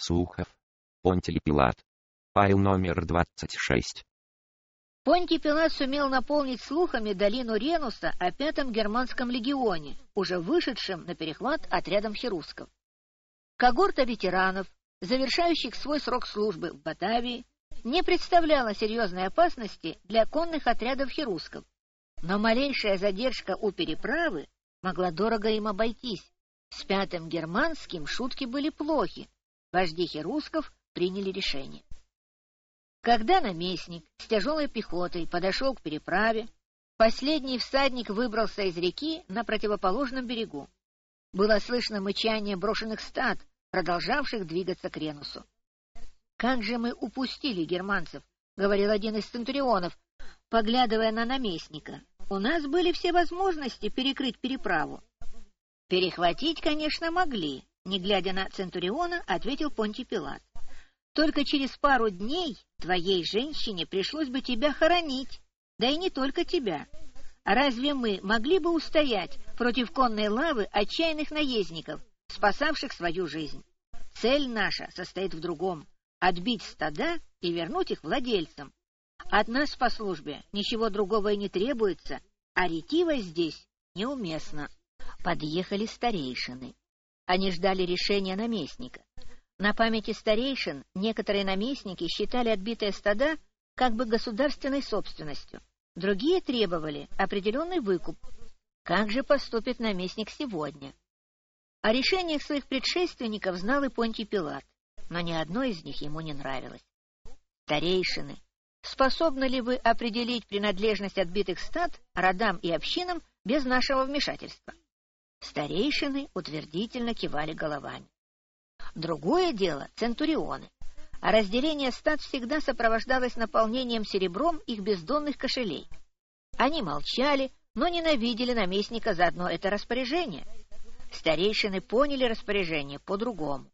Сухов. Понтий Пилат. Файл номер 26. Понтий Пилат сумел наполнить слухами долину Ренуса о пятом германском легионе, уже вышедшем на перехват отрядом херусков. Когорта ветеранов, завершающих свой срок службы в Батавии, не представляла серьезной опасности для конных отрядов херусков, но малейшая задержка у переправы могла дорого им обойтись. С пятым германским шутки были плохи. Вожди херусков приняли решение. Когда наместник с тяжелой пехотой подошел к переправе, последний всадник выбрался из реки на противоположном берегу. Было слышно мычание брошенных стад, продолжавших двигаться к Ренусу. «Как же мы упустили германцев!» — говорил один из центурионов, поглядывая на наместника. «У нас были все возможности перекрыть переправу». «Перехватить, конечно, могли», — не глядя на центуриона, ответил Понтий Пилат. Только через пару дней твоей женщине пришлось бы тебя хоронить, да и не только тебя. Разве мы могли бы устоять против конной лавы отчаянных наездников, спасавших свою жизнь? Цель наша состоит в другом — отбить стада и вернуть их владельцам. От нас по службе ничего другого и не требуется, а ретивость здесь неуместна. Подъехали старейшины. Они ждали решения наместника. На памяти старейшин некоторые наместники считали отбитые стада как бы государственной собственностью, другие требовали определенный выкуп. Как же поступит наместник сегодня? О решениях своих предшественников знал и Понтий Пилат, но ни одно из них ему не нравилось. Старейшины, способны ли вы определить принадлежность отбитых стад родам и общинам без нашего вмешательства? Старейшины утвердительно кивали головами. Другое дело — центурионы. А разделение стад всегда сопровождалось наполнением серебром их бездонных кошелей. Они молчали, но ненавидели наместника за одно это распоряжение. Старейшины поняли распоряжение по-другому.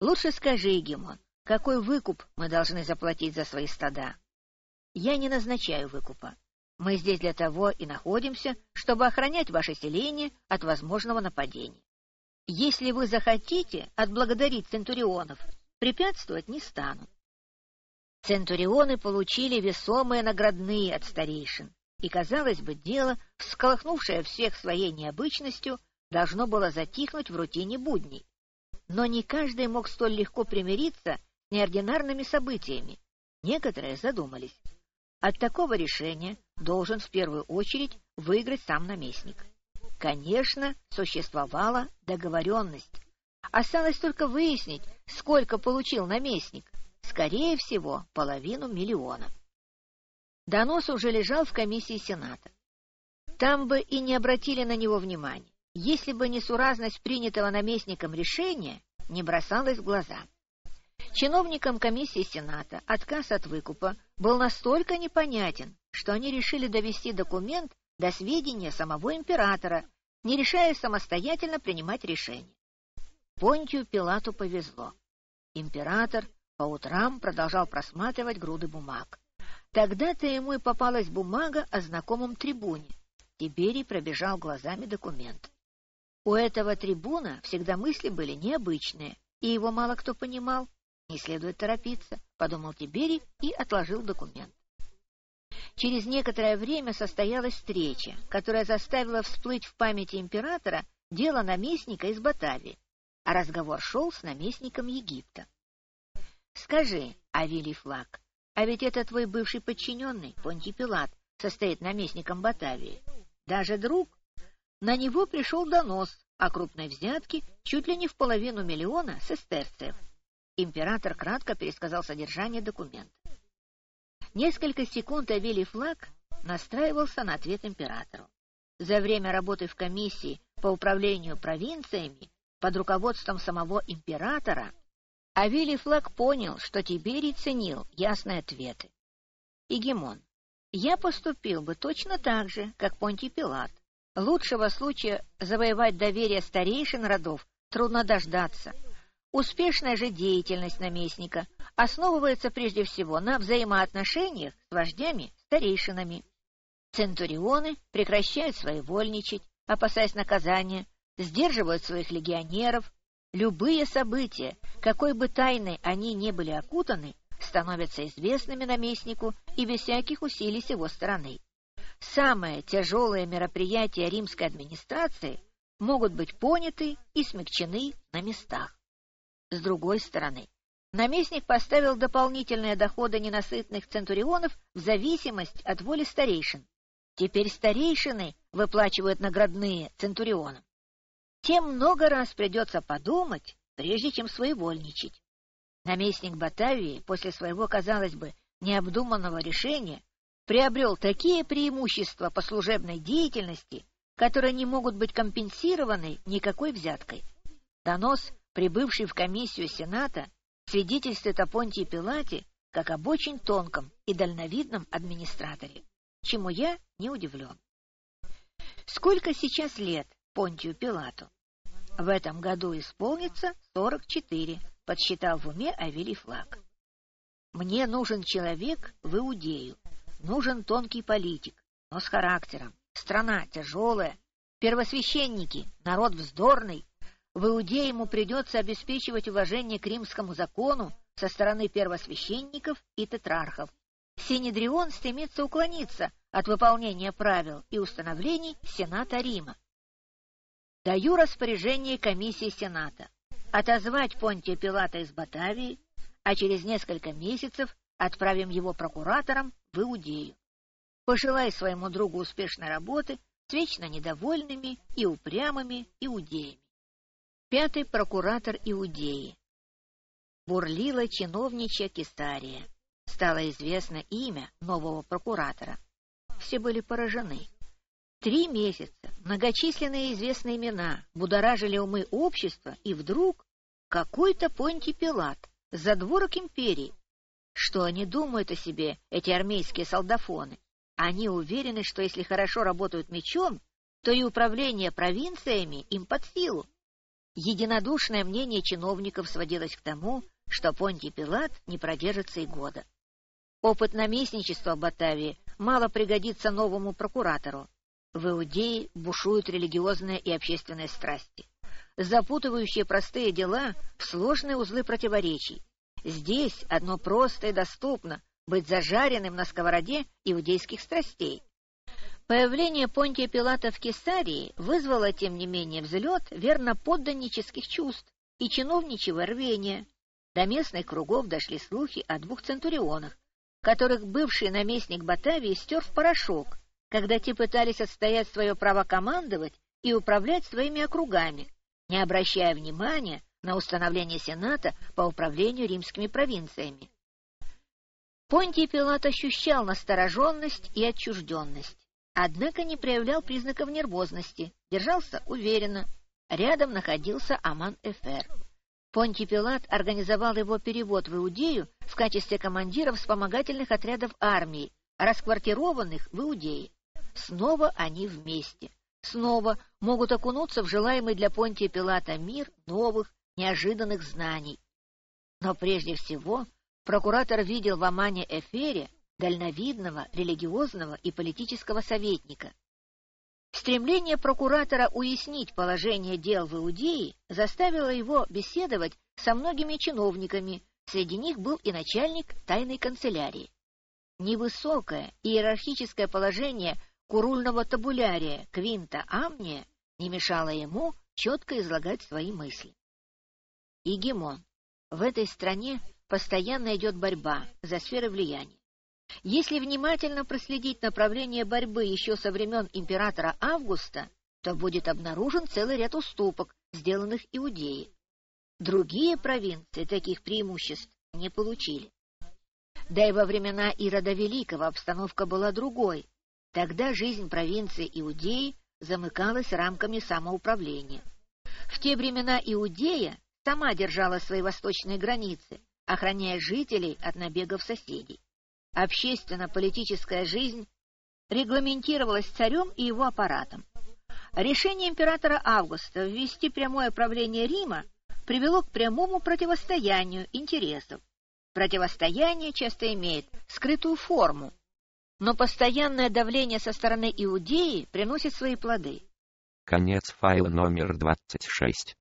Лучше скажи, Егемон, какой выкуп мы должны заплатить за свои стада? Я не назначаю выкупа. Мы здесь для того и находимся, чтобы охранять ваше селение от возможного нападения. Если вы захотите отблагодарить центурионов, препятствовать не стану. Центурионы получили весомые наградные от старейшин, и, казалось бы, дело, всколыхнувшее всех своей необычностью, должно было затихнуть в рутине будней. Но не каждый мог столь легко примириться с неординарными событиями. Некоторые задумались. От такого решения должен в первую очередь выиграть сам наместник. Конечно, существовала договоренность. Осталось только выяснить, сколько получил наместник. Скорее всего, половину миллиона. Донос уже лежал в комиссии Сената. Там бы и не обратили на него внимания, если бы несуразность принятого наместником решения не бросалась в глаза. Чиновникам комиссии Сената отказ от выкупа был настолько непонятен, что они решили довести документ до сведения самого императора, не решая самостоятельно принимать решения. Понтию Пилату повезло. Император по утрам продолжал просматривать груды бумаг. Тогда-то ему и попалась бумага о знакомом трибуне. Тиберий пробежал глазами документ. У этого трибуна всегда мысли были необычные, и его мало кто понимал. Не следует торопиться, — подумал Тиберий и отложил документ. Через некоторое время состоялась встреча, которая заставила всплыть в памяти императора дело наместника из Батавии, а разговор шел с наместником Египта. — Скажи, Авилий Флаг, а ведь это твой бывший подчиненный, Понтий Пилат, состоит наместником Батавии. Даже друг? На него пришел донос о крупной взятке чуть ли не в половину миллиона сестерцев. Император кратко пересказал содержание документа. Несколько секунд Авелий Флаг настраивался на ответ императору. За время работы в комиссии по управлению провинциями под руководством самого императора Авелий Флаг понял, что Тиберий ценил ясные ответы. Игемон, я поступил бы точно так же, как Понтий Пилат. Лучшего случая завоевать доверие старейшин родов трудно дождаться. Успешная же деятельность наместника основывается прежде всего на взаимоотношениях с вождями-старейшинами. Центурионы прекращают своевольничать, опасаясь наказания, сдерживают своих легионеров. Любые события, какой бы тайной они не были окутаны, становятся известными наместнику и без всяких усилий с его стороны. Самые тяжелые мероприятия римской администрации могут быть поняты и смягчены на местах. С другой стороны, наместник поставил дополнительные доходы ненасытных центурионов в зависимость от воли старейшин. Теперь старейшины выплачивают наградные центурионам. Тем много раз придется подумать, прежде чем своевольничать. Наместник Батавии после своего, казалось бы, необдуманного решения приобрел такие преимущества по служебной деятельности, которые не могут быть компенсированы никакой взяткой. Донос, прибывший в комиссию Сената, свидетельствует о Понтии Пилате как об очень тонком и дальновидном администраторе, чему я не удивлен. Сколько сейчас лет Понтию Пилату? В этом году исполнится 44, подсчитал в уме Авелий Флаг. Мне нужен человек в Иудею, нужен тонкий политик, но с характером. Страна тяжелая, первосвященники, народ вздорный. В Иудее ему придется обеспечивать уважение к римскому закону со стороны первосвященников и тетрархов. Синедрион стремится уклониться от выполнения правил и установлений Сената Рима. Даю распоряжение комиссии Сената отозвать Понтия Пилата из Батавии, а через несколько месяцев отправим его прокуратором в Иудею. Пожелай своему другу успешной работы с вечно недовольными и упрямыми иудеями. Пятый прокуратор Иудеи. Бурлила чиновничья Кесария. Стало известно имя нового прокуратора. Все были поражены. Три месяца многочисленные известные имена будоражили умы общества, и вдруг какой-то Понтий Пилат, задворок империи. Что они думают о себе, эти армейские солдафоны? Они уверены, что если хорошо работают мечом, то и управление провинциями им под силу. Единодушное мнение чиновников сводилось к тому, что Понтий Пилат не продержится и года. Опыт наместничества в Батавии мало пригодится новому прокуратору, в Иудее бушуют религиозные и общественные страсти, запутывающие простые дела в сложные узлы противоречий. Здесь одно просто и доступно — быть зажаренным на сковороде иудейских страстей. Появление Понтия Пилата в Кесарии вызвало, тем не менее, взлет верно подданнических чувств и чиновничьего рвения. До местных кругов дошли слухи о двух центурионах, которых бывший наместник Батавии стер в порошок — когда те пытались отстоять свое право командовать и управлять своими округами, не обращая внимания на установление Сената по управлению римскими провинциями. Понтий Пилат ощущал настороженность и отчужденность, однако не проявлял признаков нервозности, держался уверенно. Рядом находился Аман-Эфер. Понтий Пилат организовал его перевод в Иудею в качестве командира вспомогательных отрядов армии, расквартированных в Иудее. Снова они вместе. Снова могут окунуться в желаемый для Понтия Пилата мир новых, неожиданных знаний. Но прежде всего прокуратор видел в Амане Эфере дальновидного, религиозного и политического советника. Стремление прокуратора уяснить положение дел в Иудее заставило его беседовать со многими чиновниками, среди них был и начальник тайной канцелярии. Невысокое иерархическое положение курульного табулярия Квинта Амния не мешало ему четко излагать свои мысли. Игемон. В этой стране постоянно идет борьба за сферы влияния. Если внимательно проследить направление борьбы еще со времен императора Августа, то будет обнаружен целый ряд уступок, сделанных Иудеи. Другие провинции таких преимуществ не получили. Да и во времена Ирода Великого обстановка была другой, Тогда жизнь провинции Иудеи замыкалась рамками самоуправления. В те времена Иудея сама держала свои восточные границы, охраняя жителей от набегов соседей. Общественно-политическая жизнь регламентировалась царем и его аппаратом. Решение императора Августа ввести прямое правление Рима привело к прямому противостоянию интересов. Противостояние часто имеет скрытую форму, но постоянное давление со стороны Иудеи приносит свои плоды. Конец файла номер 26.